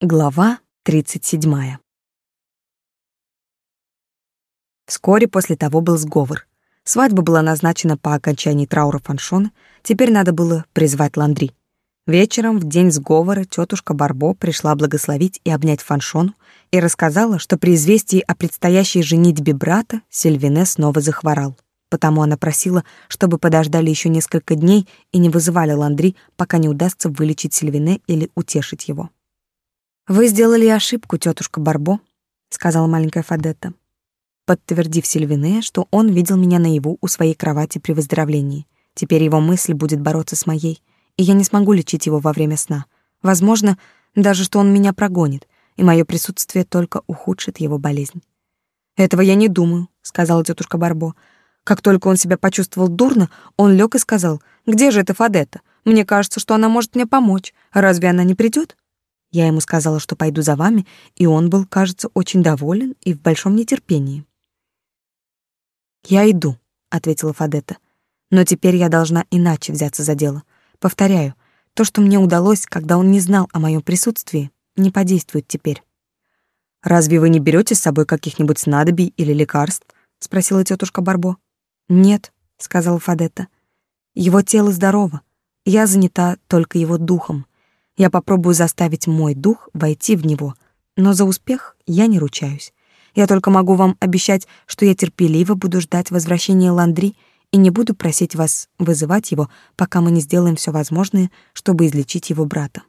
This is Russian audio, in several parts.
Глава 37. Вскоре после того был сговор. Свадьба была назначена по окончании траура фаншона, теперь надо было призвать Ландри. Вечером, в день сговора, тетушка Барбо пришла благословить и обнять фаншону и рассказала, что при известии о предстоящей женитьбе брата Сильвине снова захворал. Потому она просила, чтобы подождали еще несколько дней и не вызывали Ландри, пока не удастся вылечить Сильвине или утешить его. «Вы сделали ошибку, тетушка Барбо», — сказала маленькая Фадетта, подтвердив Сильвине, что он видел меня наяву у своей кровати при выздоровлении. Теперь его мысль будет бороться с моей, и я не смогу лечить его во время сна. Возможно, даже что он меня прогонит, и мое присутствие только ухудшит его болезнь. «Этого я не думаю», — сказала тетушка Барбо. Как только он себя почувствовал дурно, он лег и сказал, «Где же эта Фадетта? Мне кажется, что она может мне помочь. Разве она не придет? Я ему сказала, что пойду за вами, и он был, кажется, очень доволен и в большом нетерпении. «Я иду», — ответила Фадетта. «Но теперь я должна иначе взяться за дело. Повторяю, то, что мне удалось, когда он не знал о моем присутствии, не подействует теперь». «Разве вы не берете с собой каких-нибудь снадобий или лекарств?» — спросила тетушка Барбо. «Нет», — сказала Фадетта. «Его тело здорово. Я занята только его духом. Я попробую заставить мой дух войти в него, но за успех я не ручаюсь. Я только могу вам обещать, что я терпеливо буду ждать возвращения Ландри и не буду просить вас вызывать его, пока мы не сделаем все возможное, чтобы излечить его брата.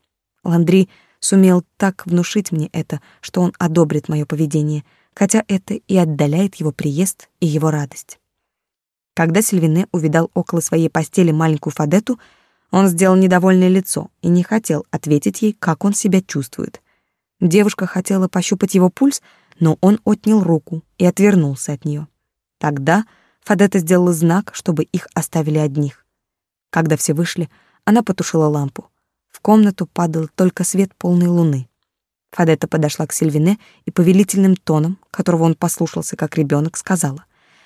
Ландри сумел так внушить мне это, что он одобрит мое поведение, хотя это и отдаляет его приезд и его радость. Когда Сильвине увидал около своей постели маленькую Фадету, он сделал недовольное лицо и не хотел ответить ей, как он себя чувствует. Девушка хотела пощупать его пульс, но он отнял руку и отвернулся от нее. Тогда Фадета сделала знак, чтобы их оставили одних. Когда все вышли, она потушила лампу. В комнату падал только свет полной луны. Фадета подошла к Сильвине и повелительным тоном, которого он послушался как ребенок, сказала: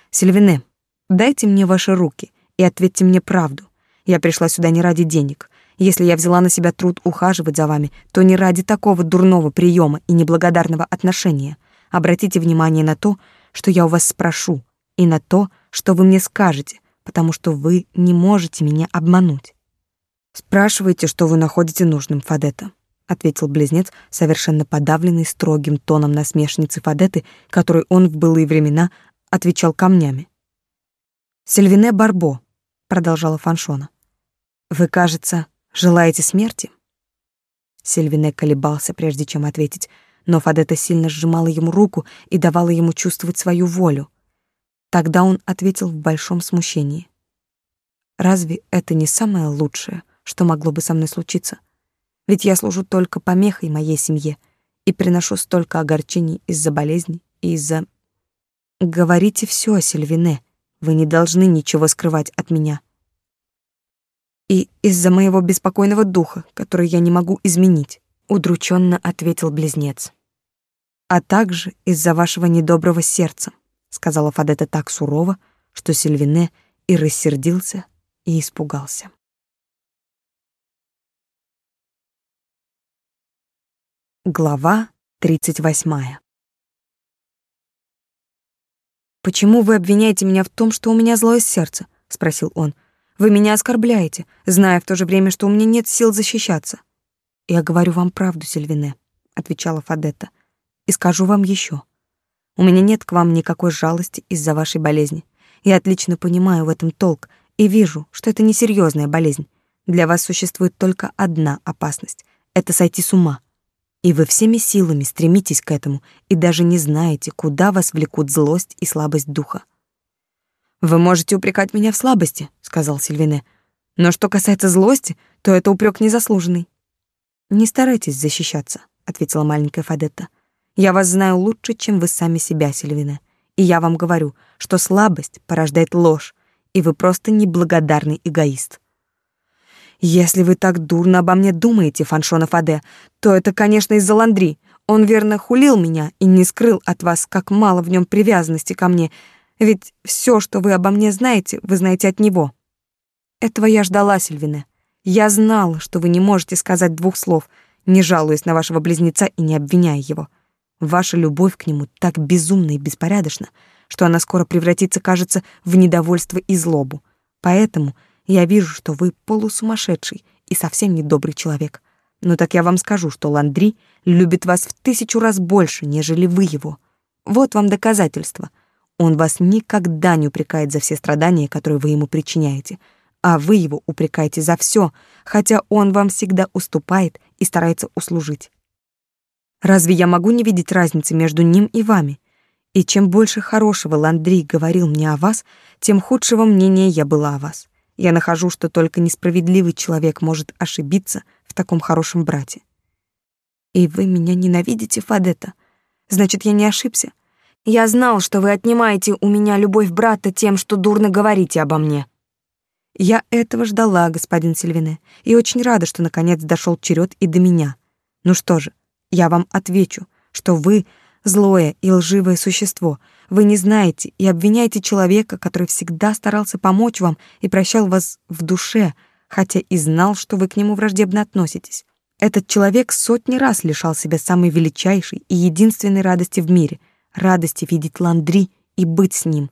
"Сильвине, дайте мне ваши руки и ответьте мне правду. Я пришла сюда не ради денег. Если я взяла на себя труд ухаживать за вами, то не ради такого дурного приема и неблагодарного отношения. Обратите внимание на то, что я у вас спрошу, и на то, что вы мне скажете, потому что вы не можете меня обмануть. Спрашивайте, что вы находите нужным, Фадета, ответил близнец, совершенно подавленный строгим тоном насмешницы Фадеты, которой он в былые времена отвечал камнями. Сильвине Барбо, продолжала Фаншона. Вы, кажется, желаете смерти? Сильвине колебался, прежде чем ответить, но Фадета сильно сжимала ему руку и давала ему чувствовать свою волю. Тогда он ответил в большом смущении. Разве это не самое лучшее, что могло бы со мной случиться? Ведь я служу только помехой моей семье и приношу столько огорчений из-за болезни и из-за... Говорите все, Сильвине, вы не должны ничего скрывать от меня. И из-за моего беспокойного духа, который я не могу изменить, удрученно ответил близнец. А также из-за вашего недоброго сердца, сказала Фадета так сурово, что Сильвине и рассердился, и испугался. Глава 38. Почему вы обвиняете меня в том, что у меня злое сердце? спросил он. Вы меня оскорбляете, зная в то же время, что у меня нет сил защищаться. Я говорю вам правду, Сильвине, отвечала Фадетта. И скажу вам еще. У меня нет к вам никакой жалости из-за вашей болезни. Я отлично понимаю в этом толк и вижу, что это не серьезная болезнь. Для вас существует только одна опасность это сойти с ума. И вы всеми силами стремитесь к этому и даже не знаете, куда вас влекут злость и слабость духа. Вы можете упрекать меня в слабости, сказал Сильвине. Но что касается злости, то это упрек незаслуженный. Не старайтесь защищаться, ответила маленькая Фадетта. Я вас знаю лучше, чем вы сами себя, Сильвине. И я вам говорю, что слабость порождает ложь, и вы просто неблагодарный эгоист. Если вы так дурно обо мне думаете, Фаншона Фаде, то это, конечно, из-за Ландри. Он верно хулил меня и не скрыл от вас, как мало в нем привязанности ко мне, ведь все, что вы обо мне знаете, вы знаете от него. Этого я ждала, Сильвине. Я знала, что вы не можете сказать двух слов. не жалуясь на вашего близнеца и не обвиняя его. Ваша любовь к нему так безумна и беспорядочна, что она скоро превратится, кажется, в недовольство и злобу. Поэтому я вижу, что вы полусумасшедший и совсем недобрый человек. Ну так я вам скажу, что Ландри любит вас в тысячу раз больше, нежели вы его. Вот вам доказательство. Он вас никогда не упрекает за все страдания, которые вы ему причиняете, а вы его упрекаете за все, хотя он вам всегда уступает и старается услужить. Разве я могу не видеть разницы между ним и вами? И чем больше хорошего Ландри говорил мне о вас, тем худшего мнения я была о вас. Я нахожу, что только несправедливый человек может ошибиться в таком хорошем брате. И вы меня ненавидите, Фадета? Значит, я не ошибся. Я знал, что вы отнимаете у меня любовь брата тем, что дурно говорите обо мне. Я этого ждала, господин Сильвине, и очень рада, что наконец дошел черед и до меня. Ну что же, я вам отвечу, что вы злое и лживое существо. Вы не знаете и обвиняете человека, который всегда старался помочь вам и прощал вас в душе, хотя и знал, что вы к нему враждебно относитесь. Этот человек сотни раз лишал себя самой величайшей и единственной радости в мире — радости видеть Ландри и быть с ним.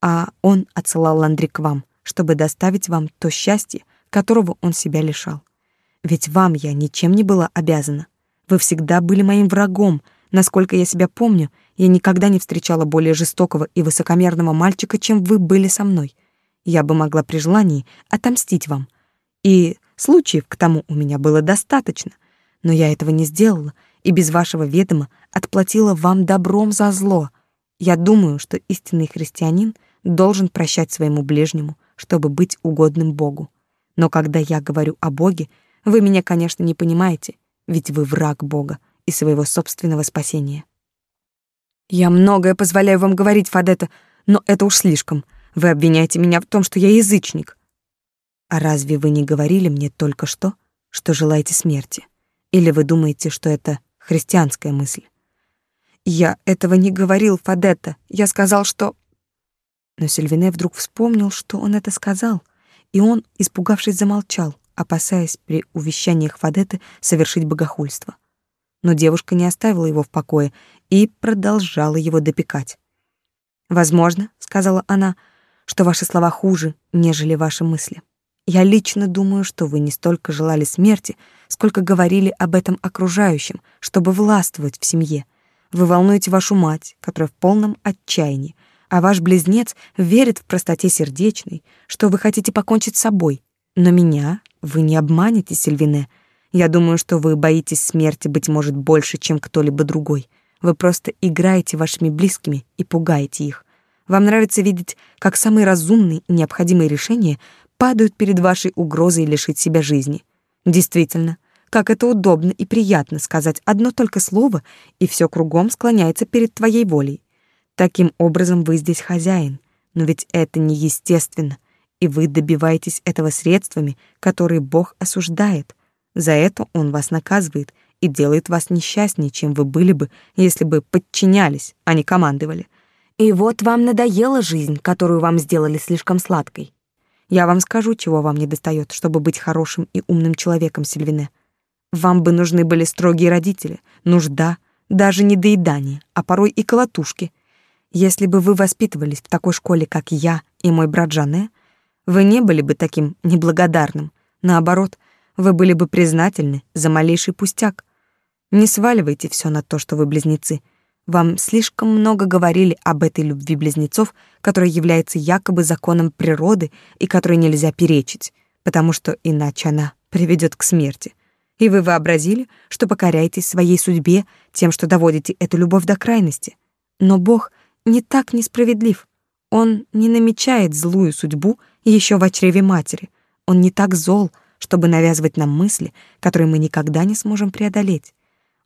А он отсылал Ландри к вам, чтобы доставить вам то счастье, которого он себя лишал. Ведь вам я ничем не была обязана. Вы всегда были моим врагом — Насколько я себя помню, я никогда не встречала более жестокого и высокомерного мальчика, чем вы были со мной. Я бы могла при желании отомстить вам. И случаев к тому у меня было достаточно. Но я этого не сделала и без вашего ведома отплатила вам добром за зло. Я думаю, что истинный христианин должен прощать своему ближнему, чтобы быть угодным Богу. Но когда я говорю о Боге, вы меня, конечно, не понимаете, ведь вы враг Бога и своего собственного спасения. Я многое позволяю вам говорить, Фадета, но это уж слишком. Вы обвиняете меня в том, что я язычник. А разве вы не говорили мне только что, что желаете смерти? Или вы думаете, что это христианская мысль? Я этого не говорил, Фадета. Я сказал, что... Но Сильвине вдруг вспомнил, что он это сказал, и он, испугавшись, замолчал, опасаясь при увещаниях Фадеты совершить богохульство но девушка не оставила его в покое и продолжала его допекать. «Возможно, — сказала она, — что ваши слова хуже, нежели ваши мысли. Я лично думаю, что вы не столько желали смерти, сколько говорили об этом окружающим, чтобы властвовать в семье. Вы волнуете вашу мать, которая в полном отчаянии, а ваш близнец верит в простоте сердечной, что вы хотите покончить с собой. Но меня вы не обманете, Сильвине, — я думаю, что вы боитесь смерти, быть может, больше, чем кто-либо другой. Вы просто играете вашими близкими и пугаете их. Вам нравится видеть, как самые разумные и необходимые решения падают перед вашей угрозой лишить себя жизни. Действительно, как это удобно и приятно сказать одно только слово, и все кругом склоняется перед твоей волей. Таким образом вы здесь хозяин, но ведь это неестественно, и вы добиваетесь этого средствами, которые Бог осуждает. За это он вас наказывает и делает вас несчастнее, чем вы были бы, если бы подчинялись, а не командовали. И вот вам надоела жизнь, которую вам сделали слишком сладкой. Я вам скажу, чего вам недостает, чтобы быть хорошим и умным человеком, Сильвине. Вам бы нужны были строгие родители, нужда, даже не доедание, а порой и колотушки. Если бы вы воспитывались в такой школе, как я и мой брат Жане, вы не были бы таким неблагодарным. Наоборот, вы были бы признательны за малейший пустяк. Не сваливайте все на то, что вы близнецы. Вам слишком много говорили об этой любви близнецов, которая является якобы законом природы и которой нельзя перечить, потому что иначе она приведет к смерти. И вы вообразили, что покоряетесь своей судьбе тем, что доводите эту любовь до крайности. Но Бог не так несправедлив. Он не намечает злую судьбу еще в чреве матери. Он не так зол, чтобы навязывать нам мысли, которые мы никогда не сможем преодолеть.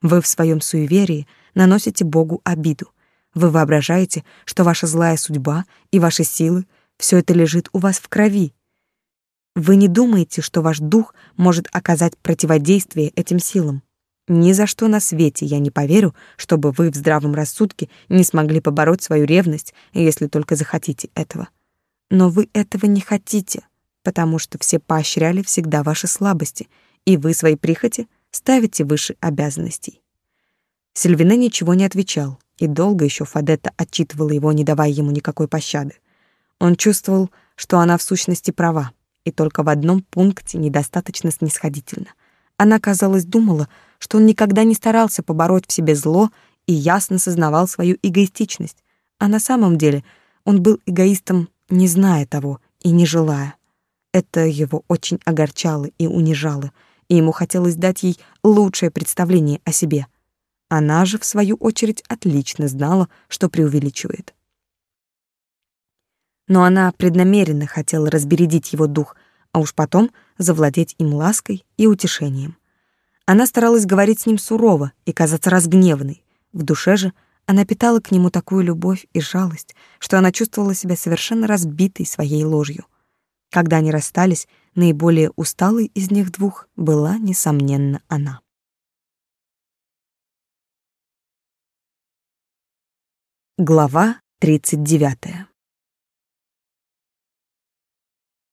Вы в своем суеверии наносите Богу обиду. Вы воображаете, что ваша злая судьба и ваши силы — все это лежит у вас в крови. Вы не думаете, что ваш дух может оказать противодействие этим силам. Ни за что на свете я не поверю, чтобы вы в здравом рассудке не смогли побороть свою ревность, если только захотите этого. Но вы этого не хотите потому что все поощряли всегда ваши слабости, и вы свои прихоти ставите выше обязанностей. Сильвине ничего не отвечал, и долго еще Фадетта отчитывала его, не давая ему никакой пощады. Он чувствовал, что она в сущности права, и только в одном пункте недостаточно снисходительно. Она, казалось, думала, что он никогда не старался побороть в себе зло и ясно сознавал свою эгоистичность, а на самом деле он был эгоистом, не зная того и не желая. Это его очень огорчало и унижало, и ему хотелось дать ей лучшее представление о себе. Она же, в свою очередь, отлично знала, что преувеличивает. Но она преднамеренно хотела разбередить его дух, а уж потом завладеть им лаской и утешением. Она старалась говорить с ним сурово и казаться разгневанной. В душе же она питала к нему такую любовь и жалость, что она чувствовала себя совершенно разбитой своей ложью. Когда они расстались, наиболее усталой из них двух была, несомненно, она. Глава 39.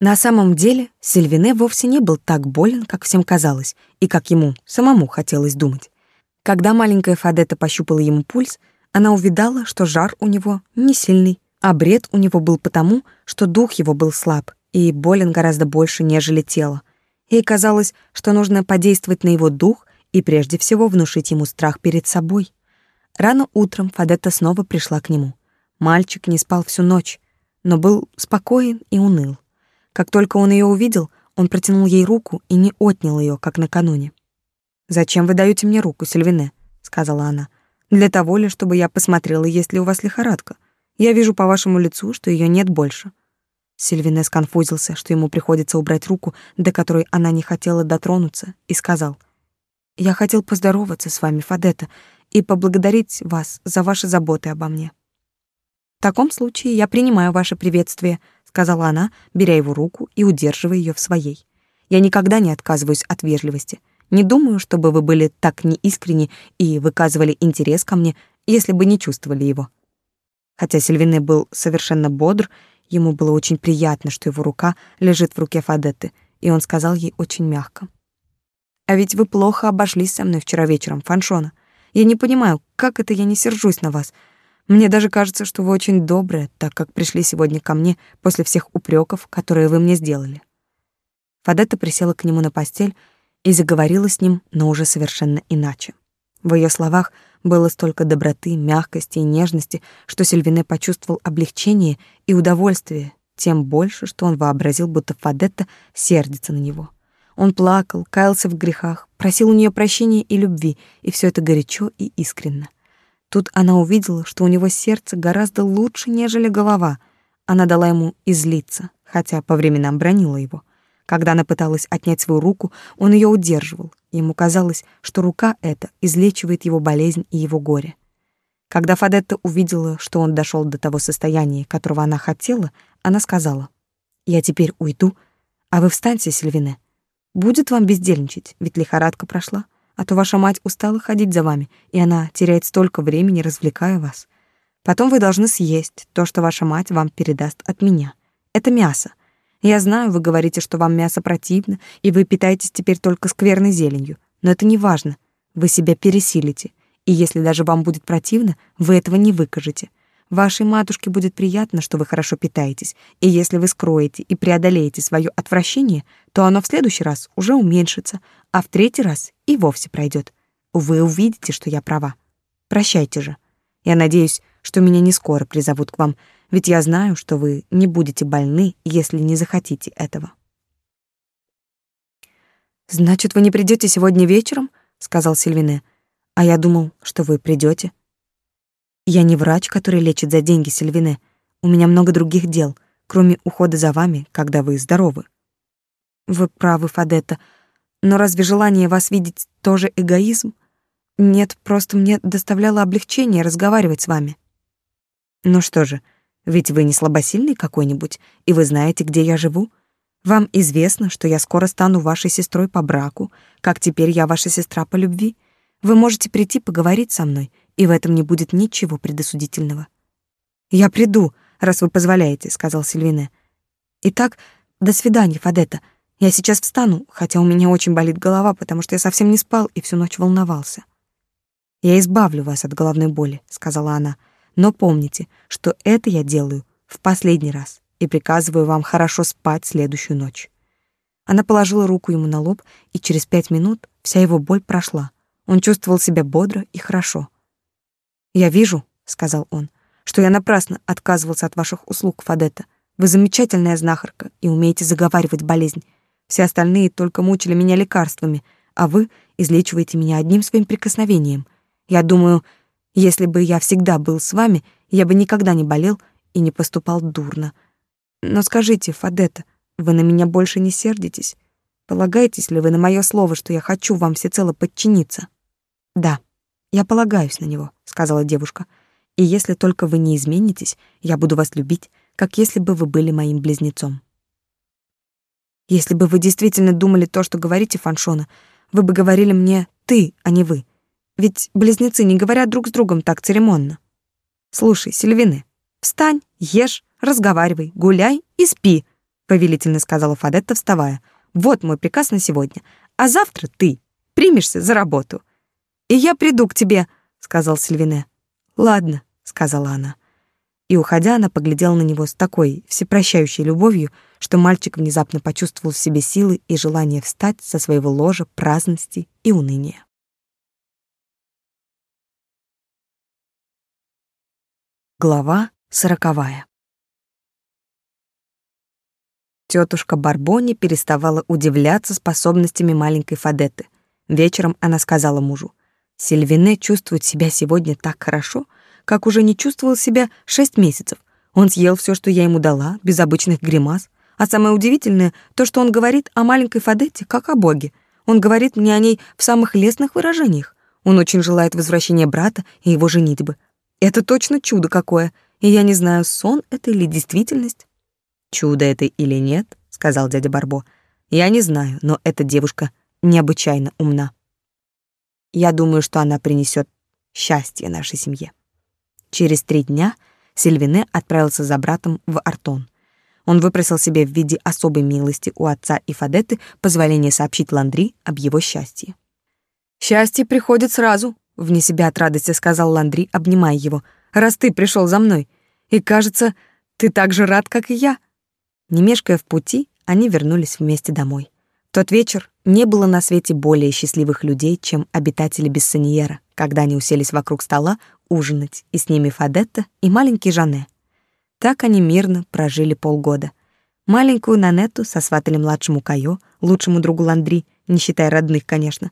На самом деле, Сильвине вовсе не был так болен, как всем казалось, и как ему самому хотелось думать. Когда маленькая Фадета пощупала ему пульс, она увидала, что жар у него не сильный, а бред у него был потому, что дух его был слаб, и болен гораздо больше, нежели тело. Ей казалось, что нужно подействовать на его дух и прежде всего внушить ему страх перед собой. Рано утром Фадетта снова пришла к нему. Мальчик не спал всю ночь, но был спокоен и уныл. Как только он ее увидел, он протянул ей руку и не отнял ее, как накануне. «Зачем вы даете мне руку, Сильвине?» — сказала она. «Для того ли, чтобы я посмотрела, есть ли у вас лихорадка. Я вижу по вашему лицу, что ее нет больше. Сильвине сконфузился, что ему приходится убрать руку, до которой она не хотела дотронуться, и сказал: "Я хотел поздороваться с вами, Фадета, и поблагодарить вас за ваши заботы обо мне". "В таком случае я принимаю ваше приветствие", сказала она, беря его руку и удерживая ее в своей. "Я никогда не отказываюсь от вежливости. Не думаю, чтобы вы были так неискренни и выказывали интерес ко мне, если бы не чувствовали его". Хотя Сильвине был совершенно бодр Ему было очень приятно, что его рука лежит в руке Фадетты, и он сказал ей очень мягко. «А ведь вы плохо обошлись со мной вчера вечером, Фаншона. Я не понимаю, как это я не сержусь на вас. Мне даже кажется, что вы очень добрая, так как пришли сегодня ко мне после всех упреков, которые вы мне сделали». Фадетта присела к нему на постель и заговорила с ним, но уже совершенно иначе. В ее словах было столько доброты, мягкости и нежности, что Сильвине почувствовал облегчение и удовольствие, тем больше, что он вообразил, будто Фадетта сердится на него. Он плакал, каялся в грехах, просил у нее прощения и любви, и все это горячо и искренно. Тут она увидела, что у него сердце гораздо лучше, нежели голова. Она дала ему излиться, хотя по временам бронила его. Когда она пыталась отнять свою руку, он ее удерживал. Ему казалось, что рука эта излечивает его болезнь и его горе. Когда Фадетта увидела, что он дошел до того состояния, которого она хотела, она сказала, «Я теперь уйду, а вы встаньте, Сильвине. Будет вам бездельничать, ведь лихорадка прошла, а то ваша мать устала ходить за вами, и она теряет столько времени, развлекая вас. Потом вы должны съесть то, что ваша мать вам передаст от меня. Это мясо, я знаю, вы говорите, что вам мясо противно, и вы питаетесь теперь только скверной зеленью. Но это не важно. Вы себя пересилите. И если даже вам будет противно, вы этого не выкажете. Вашей матушке будет приятно, что вы хорошо питаетесь, и если вы скроете и преодолеете свое отвращение, то оно в следующий раз уже уменьшится, а в третий раз и вовсе пройдет. Вы увидите, что я права. Прощайте же. Я надеюсь, что меня не скоро призовут к вам, ведь я знаю, что вы не будете больны, если не захотите этого. Значит, вы не придете сегодня вечером, сказал Сильвине. А я думал, что вы придете. Я не врач, который лечит за деньги, Сильвине. У меня много других дел, кроме ухода за вами, когда вы здоровы. Вы правы, Фадетта. Но разве желание вас видеть тоже эгоизм? Нет, просто мне доставляло облегчение разговаривать с вами. Ну что же, ведь вы не слабосильный какой-нибудь, и вы знаете, где я живу. Вам известно, что я скоро стану вашей сестрой по браку, как теперь я ваша сестра по любви. Вы можете прийти поговорить со мной, и в этом не будет ничего предосудительного. Я приду, раз вы позволяете, сказал Сильвине. Итак, до свидания, Фадета. Я сейчас встану, хотя у меня очень болит голова, потому что я совсем не спал и всю ночь волновался. «Я избавлю вас от головной боли», — сказала она. «Но помните, что это я делаю в последний раз и приказываю вам хорошо спать следующую ночь». Она положила руку ему на лоб, и через пять минут вся его боль прошла. Он чувствовал себя бодро и хорошо. «Я вижу», — сказал он, — «что я напрасно отказывался от ваших услуг, Фадетта. Вы замечательная знахарка и умеете заговаривать болезнь. Все остальные только мучили меня лекарствами, а вы излечиваете меня одним своим прикосновением. Я думаю, если бы я всегда был с вами, я бы никогда не болел и не поступал дурно. Но скажите, Фадета, вы на меня больше не сердитесь? Полагаетесь ли вы на мое слово, что я хочу вам всецело подчиниться? Да, я полагаюсь на него, сказала девушка. И если только вы не изменитесь, я буду вас любить, как если бы вы были моим близнецом. Если бы вы действительно думали то, что говорите, Фаншона, вы бы говорили мне «ты», а не «вы». Ведь близнецы не говорят друг с другом так церемонно. Слушай, Сильвины, встань, ешь, разговаривай, гуляй и спи, повелительно сказала Фадетта, вставая. Вот мой приказ на сегодня. А завтра ты примешься за работу. И я приду к тебе, сказал Сильвине. Ладно, сказала она и, уходя, она поглядела на него с такой всепрощающей любовью, что мальчик внезапно почувствовал в себе силы и желание встать со своего ложа праздности и уныния. Глава сороковая Тетушка Барбони переставала удивляться способностями маленькой Фадеты. Вечером она сказала мужу, «Сильвине чувствует себя сегодня так хорошо, — как уже не чувствовал себя шесть месяцев. Он съел все, что я ему дала, без обычных гримас. А самое удивительное, то, что он говорит о маленькой Фадетте, как о боге. Он говорит мне о ней в самых лестных выражениях. Он очень желает возвращения брата и его женитьбы. Это точно чудо какое, и я не знаю, сон это или действительность. Чудо это или нет, сказал дядя Барбо. Я не знаю, но эта девушка необычайно умна. Я думаю, что она принесет счастье нашей семье. Через три дня Сильвине отправился за братом в Артон. Он выпросил себе в виде особой милости у отца и Фадеты позволение сообщить Ландри об его счастье. «Счастье приходит сразу», — вне себя от радости сказал Ландри, обнимая его, «раз ты пришел за мной. И, кажется, ты так же рад, как и я». Не мешкая в пути, они вернулись вместе домой. В тот вечер не было на свете более счастливых людей, чем обитатели Бессоньера, когда они уселись вокруг стола ужинать, и с ними Фадетта и маленький Жане. Так они мирно прожили полгода. Маленькую Нанетту сосватали младшему Кайо, лучшему другу Ландри, не считая родных, конечно.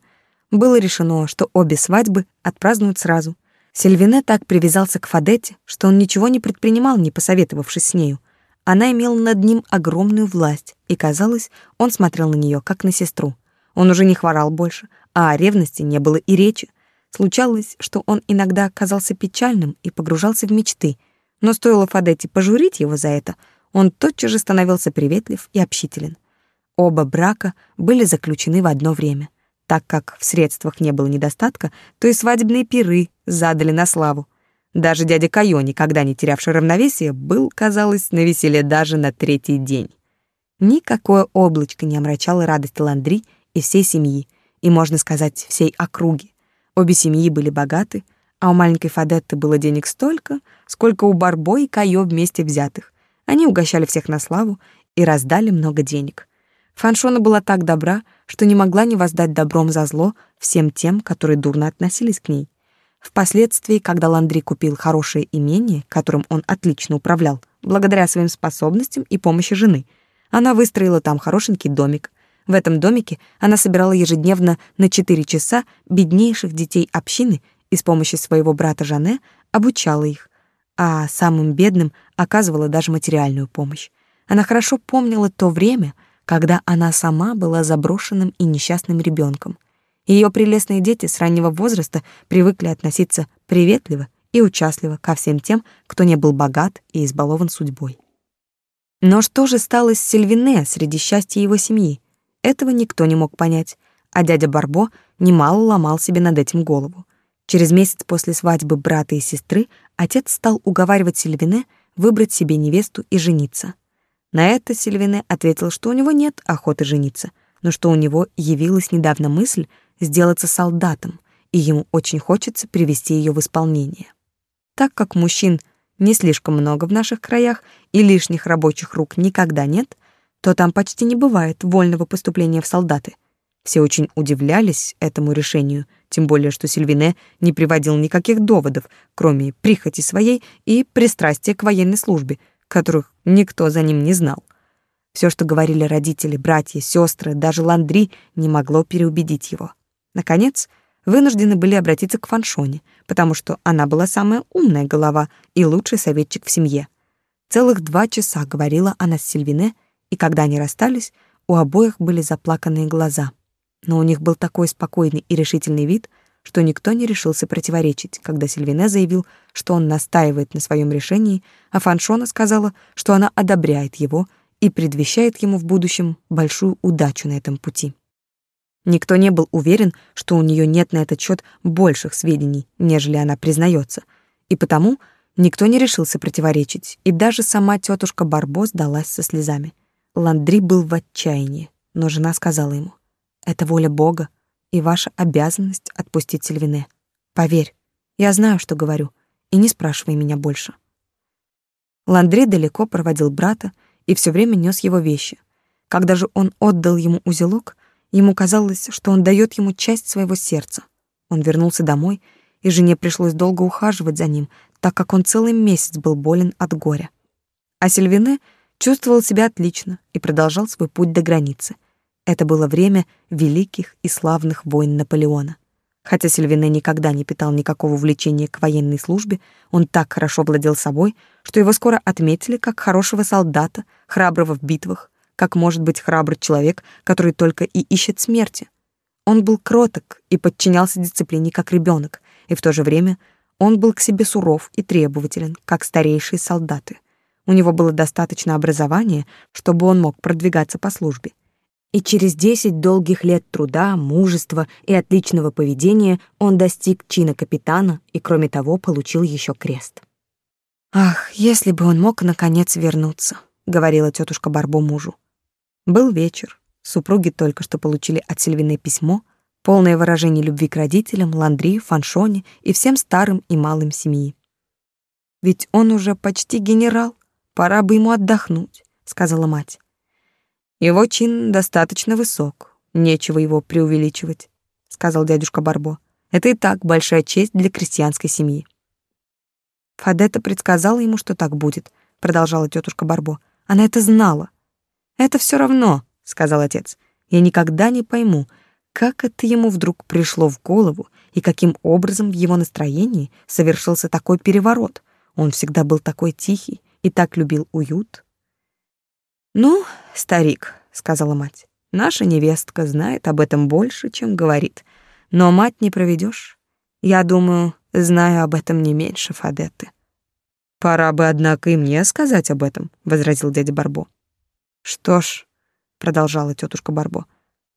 Было решено, что обе свадьбы отпразднуют сразу. Сильвине так привязался к Фадетте, что он ничего не предпринимал, не посоветовавшись с нею. Она имела над ним огромную власть, и, казалось, он смотрел на нее как на сестру. Он уже не хворал больше, а о ревности не было и речи. Случалось, что он иногда казался печальным и погружался в мечты, но стоило Фадетти пожурить его за это, он тотчас же становился приветлив и общителен. Оба брака были заключены в одно время. Так как в средствах не было недостатка, то и свадебные пиры задали на славу. Даже дядя Кайо, никогда не терявший равновесие, был, казалось, на веселе даже на третий день. Никакое облачко не омрачало радость Ландри и всей семьи, и, можно сказать, всей округи. Обе семьи были богаты, а у маленькой Фадетты было денег столько, сколько у Барбо и Кайо вместе взятых. Они угощали всех на славу и раздали много денег. Фаншона была так добра, что не могла не воздать добром за зло всем тем, которые дурно относились к ней. Впоследствии, когда Ландри купил хорошее имение, которым он отлично управлял, благодаря своим способностям и помощи жены, она выстроила там хорошенький домик, в этом домике она собирала ежедневно на 4 часа беднейших детей общины и с помощью своего брата Жане обучала их, а самым бедным оказывала даже материальную помощь. Она хорошо помнила то время, когда она сама была заброшенным и несчастным ребенком. Ее прелестные дети с раннего возраста привыкли относиться приветливо и участливо ко всем тем, кто не был богат и избалован судьбой. Но что же стало с Сильвине среди счастья его семьи? Этого никто не мог понять, а дядя Барбо немало ломал себе над этим голову. Через месяц после свадьбы брата и сестры отец стал уговаривать Сильвине выбрать себе невесту и жениться. На это Сильвине ответил, что у него нет охоты жениться, но что у него явилась недавно мысль сделаться солдатом, и ему очень хочется привести ее в исполнение. Так как мужчин не слишком много в наших краях и лишних рабочих рук никогда нет, то там почти не бывает вольного поступления в солдаты. Все очень удивлялись этому решению, тем более что Сильвине не приводил никаких доводов, кроме прихоти своей и пристрастия к военной службе, которых никто за ним не знал. Все, что говорили родители, братья, сестры, даже Ландри, не могло переубедить его. Наконец, вынуждены были обратиться к Фаншоне, потому что она была самая умная голова и лучший советчик в семье. Целых два часа говорила она с Сильвине, и когда они расстались, у обоих были заплаканные глаза. Но у них был такой спокойный и решительный вид, что никто не решился противоречить, когда Сильвине заявил, что он настаивает на своем решении, а Фаншона сказала, что она одобряет его и предвещает ему в будущем большую удачу на этом пути. Никто не был уверен, что у нее нет на этот счет больших сведений, нежели она признается, и потому никто не решился противоречить, и даже сама тетушка Барбо сдалась со слезами. Ландри был в отчаянии, но жена сказала ему, «Это воля Бога и ваша обязанность отпустить Сильвине. Поверь, я знаю, что говорю, и не спрашивай меня больше». Ландри далеко проводил брата и все время нес его вещи. Когда же он отдал ему узелок, Ему казалось, что он дает ему часть своего сердца. Он вернулся домой, и жене пришлось долго ухаживать за ним, так как он целый месяц был болен от горя. А Сильвине чувствовал себя отлично и продолжал свой путь до границы. Это было время великих и славных войн Наполеона. Хотя Сильвине никогда не питал никакого влечения к военной службе, он так хорошо владел собой, что его скоро отметили как хорошего солдата, храброго в битвах, как может быть храбрый человек, который только и ищет смерти. Он был кроток и подчинялся дисциплине как ребенок, и в то же время он был к себе суров и требователен, как старейшие солдаты. У него было достаточно образования, чтобы он мог продвигаться по службе. И через десять долгих лет труда, мужества и отличного поведения он достиг чина капитана и, кроме того, получил еще крест. «Ах, если бы он мог наконец вернуться», — говорила тетушка Барбо мужу. Был вечер. Супруги только что получили от Сильвины письмо, полное выражение любви к родителям, Ландри, Фаншоне и всем старым и малым семьи. «Ведь он уже почти генерал, пора бы ему отдохнуть», — сказала мать. «Его чин достаточно высок, нечего его преувеличивать», — сказал дядюшка Барбо. «Это и так большая честь для крестьянской семьи». Фадета предсказала ему, что так будет, продолжала тетушка Барбо. Она это знала. Это все равно, сказал отец. Я никогда не пойму, как это ему вдруг пришло в голову и каким образом в его настроении совершился такой переворот. Он всегда был такой тихий и так любил уют. Ну, старик, сказала мать. Наша невестка знает об этом больше, чем говорит. Но мать не проведешь. Я думаю, знаю об этом не меньше Фадетты. Пора бы, однако, и мне сказать об этом, возразил дядя Барбо. Что ж, продолжала тетушка Барбо,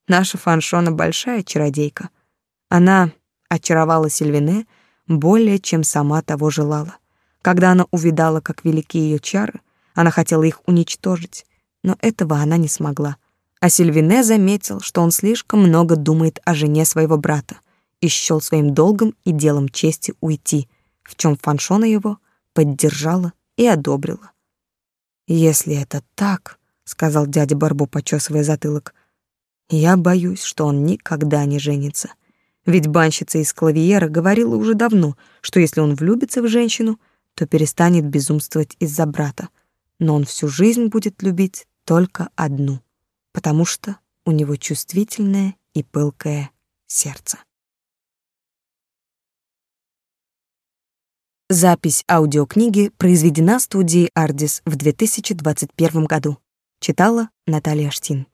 наша Фаншона большая чародейка. Она очаровала Сильвине более, чем сама того желала. Когда она увидала, как велики ее чары, она хотела их уничтожить, но этого она не смогла. А Сильвине заметил, что он слишком много думает о жене своего брата и счёл своим долгом и делом чести уйти, в чем Фаншона его поддержала и одобрила. Если это так, сказал дядя Барбо, почесывая затылок. Я боюсь, что он никогда не женится. Ведь банщица из Клавиера говорила уже давно, что если он влюбится в женщину, то перестанет безумствовать из-за брата. Но он всю жизнь будет любить только одну, потому что у него чувствительное и пылкое сердце. Запись аудиокниги произведена студией Ardis в 2021 году. Читала Наталья Штин.